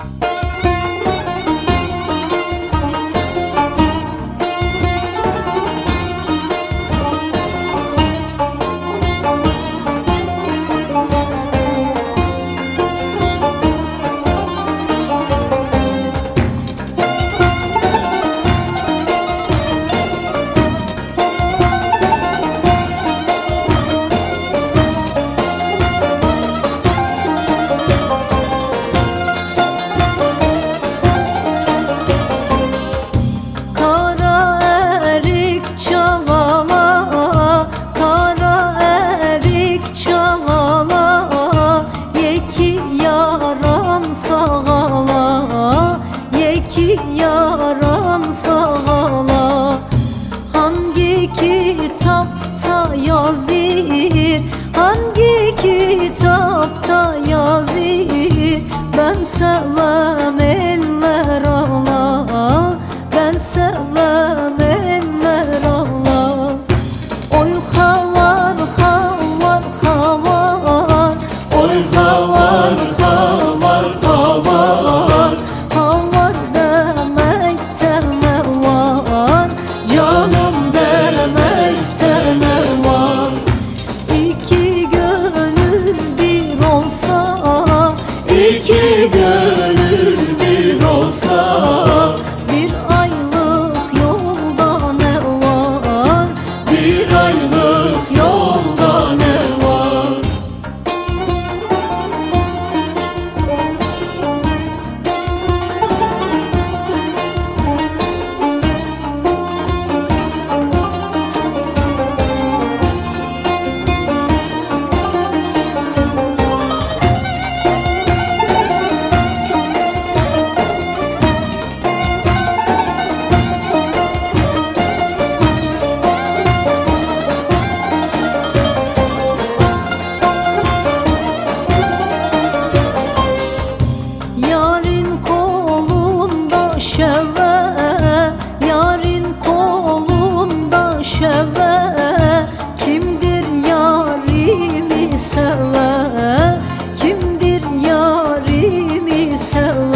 Bye. sağala Yeki yaram sağala Hangi kitapta yazir Hangi kitapta yazir Ben sevmem eller ağla Ben sevmem eller şeve Yarın kolunda şeve. Kimdir yarimi seve Kimdir yarimi seve?